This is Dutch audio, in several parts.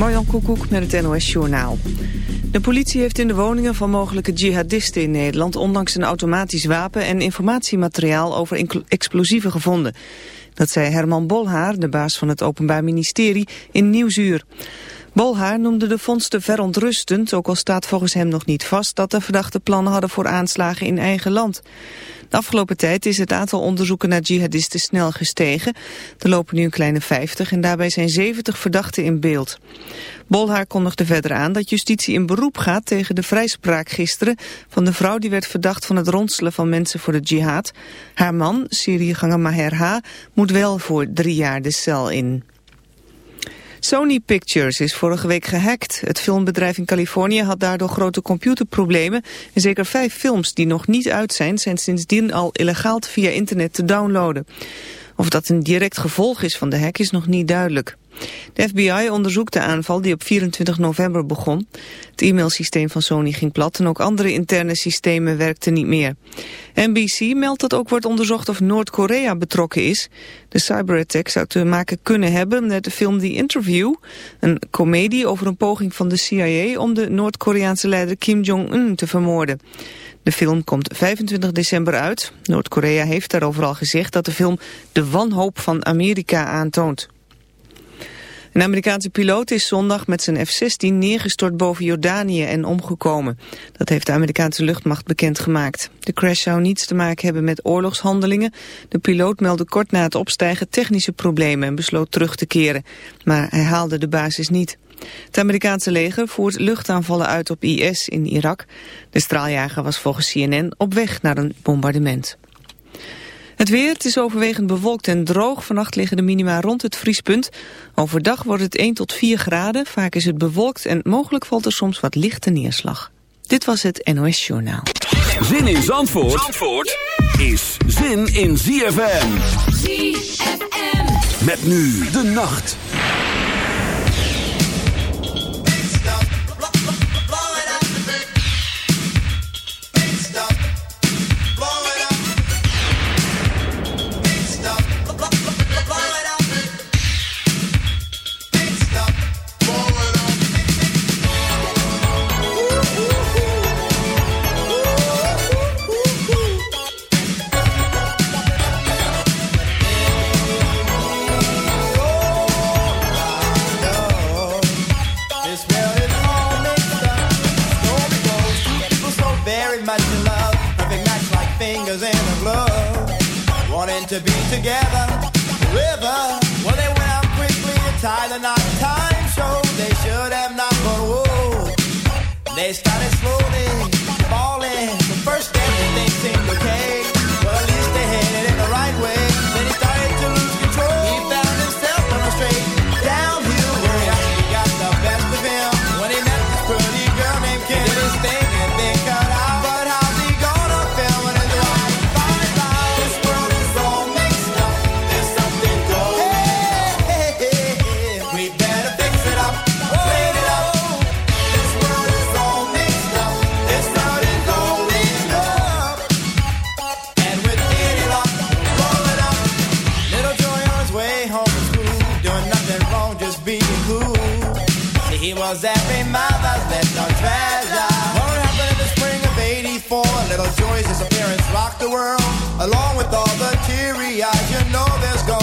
Marjan Koekoek met het NOS Journaal. De politie heeft in de woningen van mogelijke jihadisten in Nederland... ondanks een automatisch wapen en informatiemateriaal over explosieven gevonden. Dat zei Herman Bolhaar, de baas van het Openbaar Ministerie, in Nieuwsuur. Bolhaar noemde de vondsten verontrustend, ook al staat volgens hem nog niet vast... dat de verdachte plannen hadden voor aanslagen in eigen land. De afgelopen tijd is het aantal onderzoeken naar jihadisten snel gestegen. Er lopen nu een kleine 50 en daarbij zijn 70 verdachten in beeld. Bolhaar kondigde verder aan dat justitie in beroep gaat tegen de vrijspraak gisteren van de vrouw die werd verdacht van het ronselen van mensen voor de jihad. Haar man, Syriëganger Maher H., moet wel voor drie jaar de cel in. Sony Pictures is vorige week gehackt. Het filmbedrijf in Californië had daardoor grote computerproblemen. En zeker vijf films die nog niet uit zijn, zijn sindsdien al illegaal via internet te downloaden. Of dat een direct gevolg is van de hack is nog niet duidelijk. De FBI onderzoekt de aanval die op 24 november begon. Het e-mailsysteem van Sony ging plat en ook andere interne systemen werkten niet meer. NBC meldt dat ook wordt onderzocht of Noord-Korea betrokken is. De cyberattack zou te maken kunnen hebben met de film The Interview, een komedie over een poging van de CIA om de Noord-Koreaanse leider Kim Jong-un te vermoorden. De film komt 25 december uit. Noord-Korea heeft daarover al gezegd dat de film de wanhoop van Amerika aantoont. Een Amerikaanse piloot is zondag met zijn F-16 neergestort boven Jordanië en omgekomen. Dat heeft de Amerikaanse luchtmacht bekendgemaakt. De crash zou niets te maken hebben met oorlogshandelingen. De piloot meldde kort na het opstijgen technische problemen en besloot terug te keren. Maar hij haalde de basis niet. Het Amerikaanse leger voert luchtaanvallen uit op IS in Irak. De straaljager was volgens CNN op weg naar een bombardement. Het weer, het is overwegend bewolkt en droog. Vannacht liggen de minima rond het vriespunt. Overdag wordt het 1 tot 4 graden. Vaak is het bewolkt en mogelijk valt er soms wat lichte neerslag. Dit was het NOS Journaal. Zin in Zandvoort, Zandvoort is zin in ZFM. ZFM. Met nu de nacht. Was every mother's little treasure. What happened in the spring of 84? Little Joy's disappearance rocked the world. Along with all the teary eyes, you know there's gonna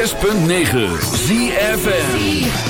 106.9 ZFN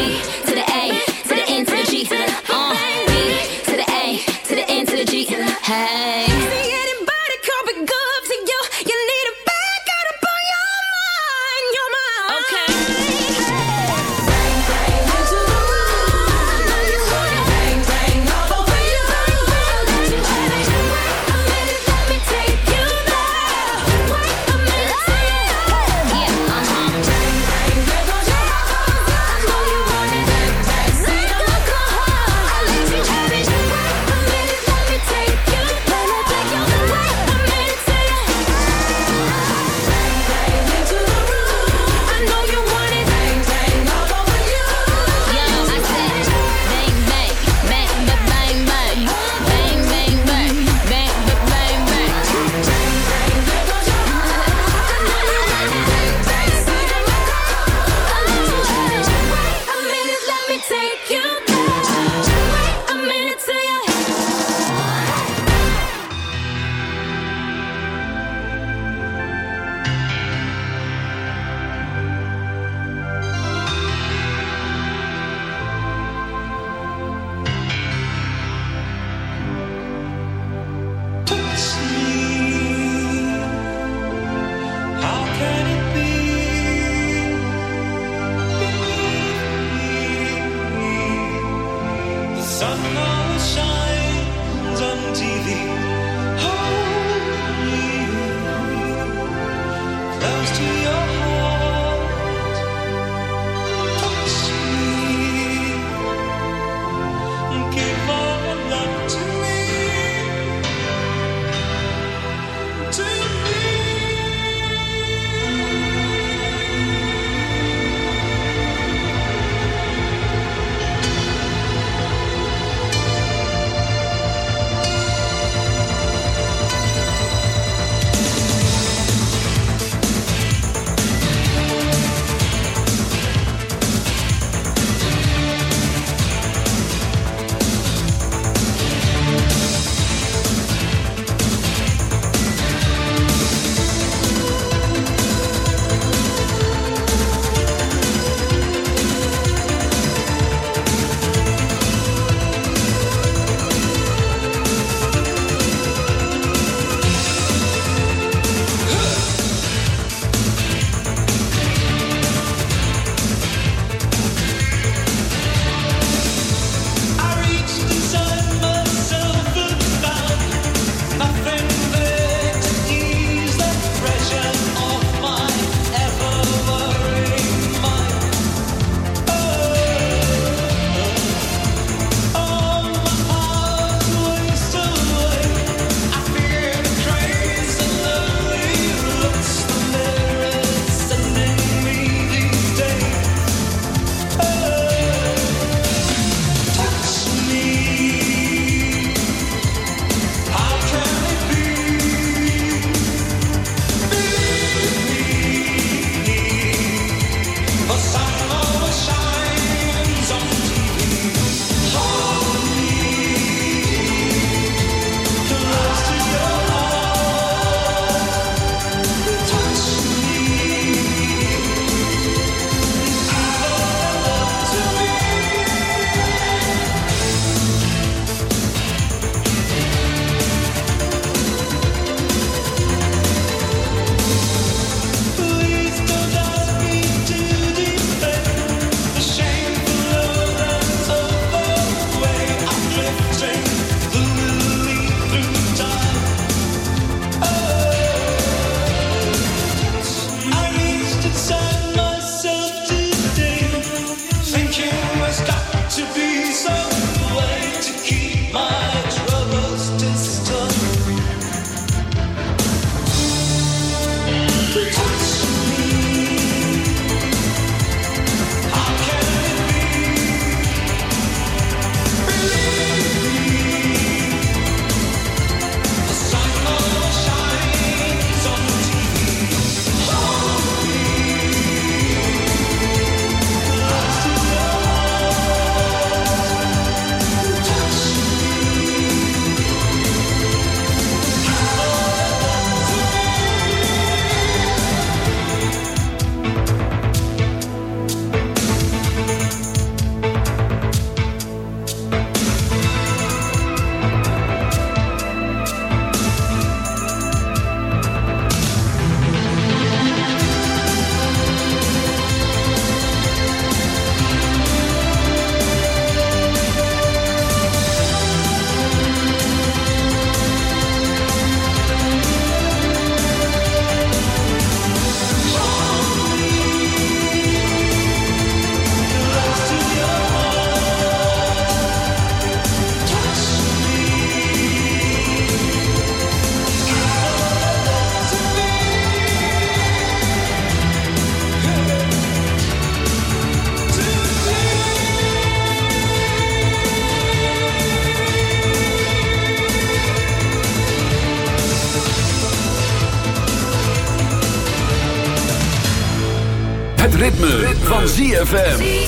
ZFM.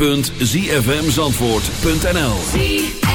www.zfmzandvoort.nl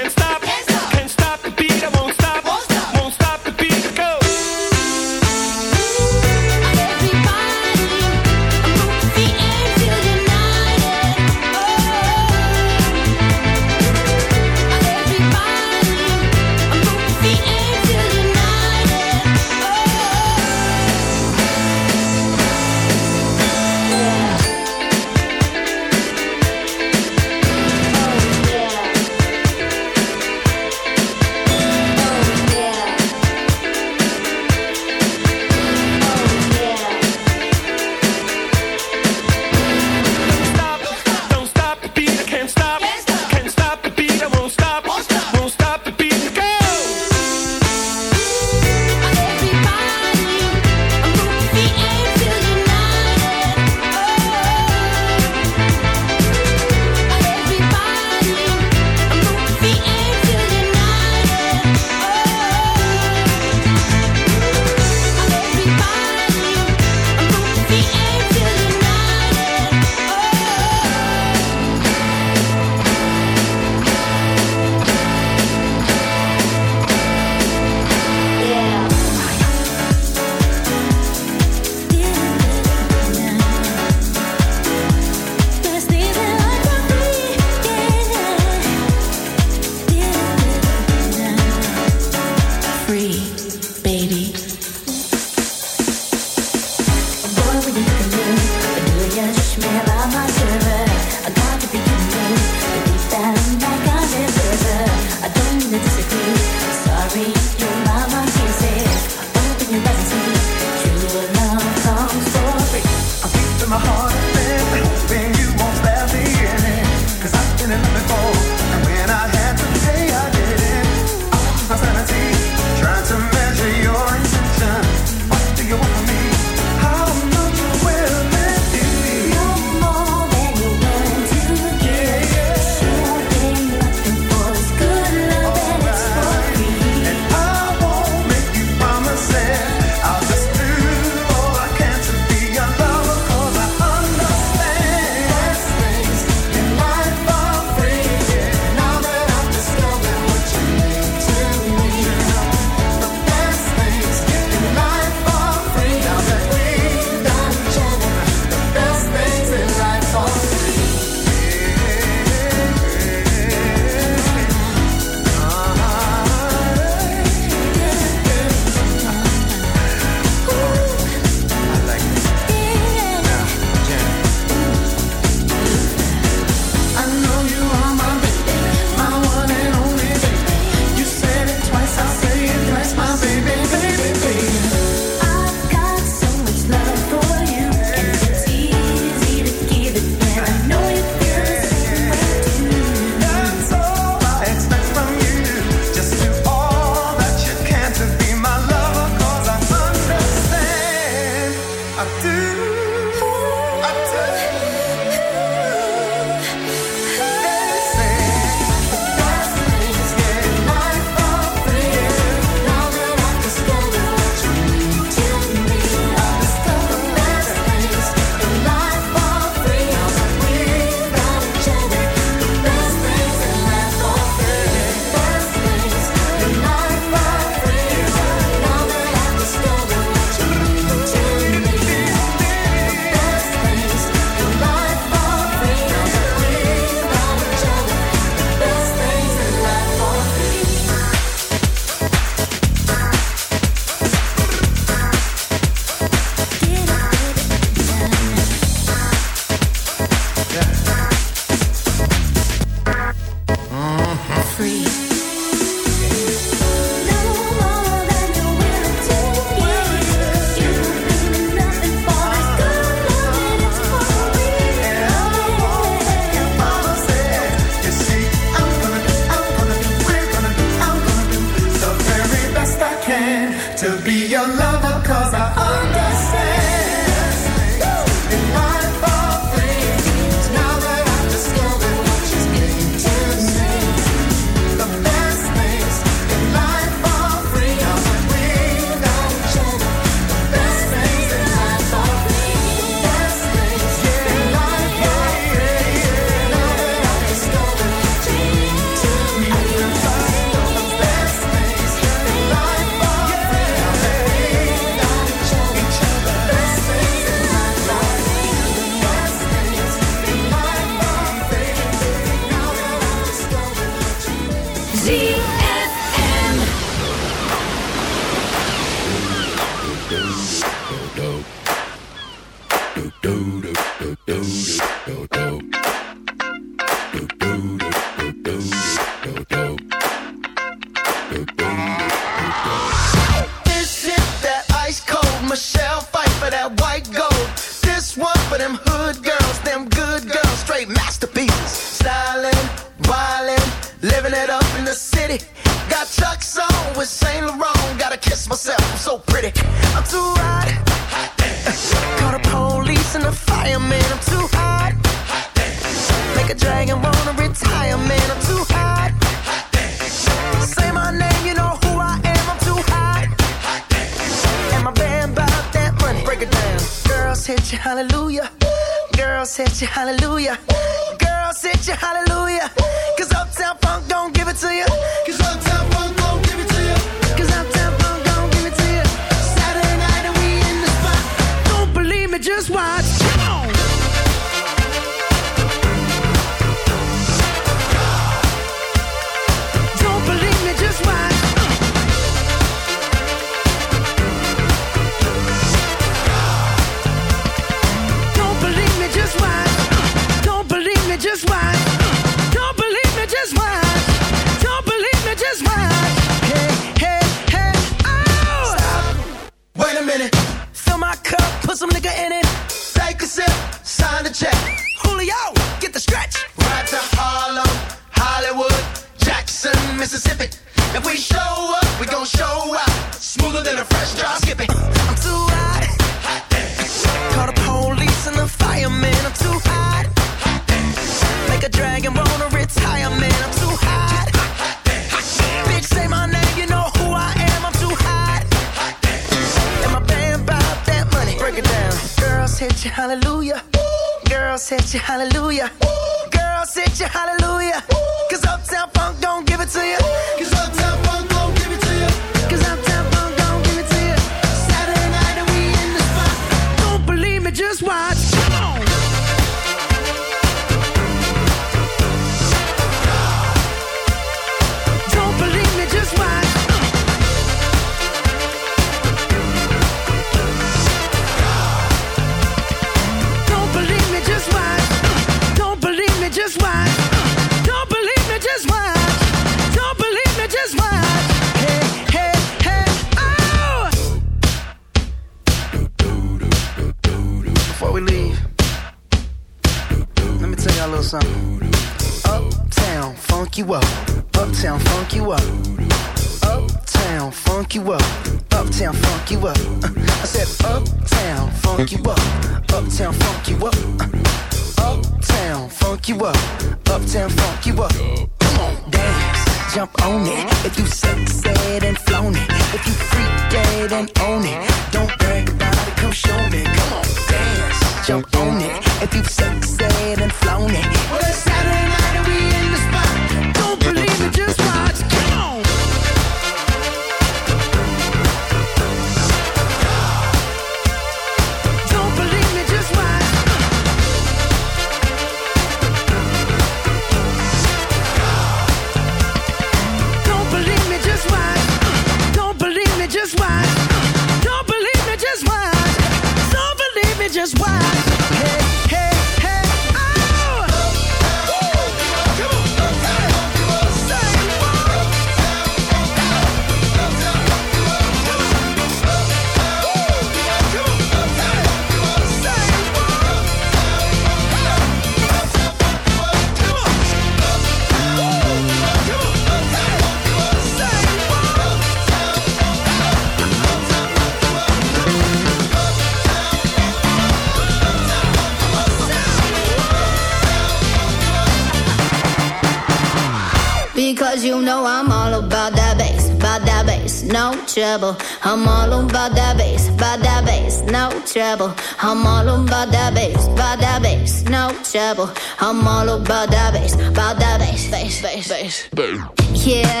Ball the bass, the bass, bass, bass, bass. Yeah.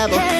level. Yeah.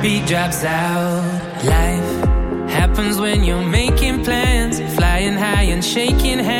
heartbeat drops out. Life happens when you're making plans, flying high and shaking hands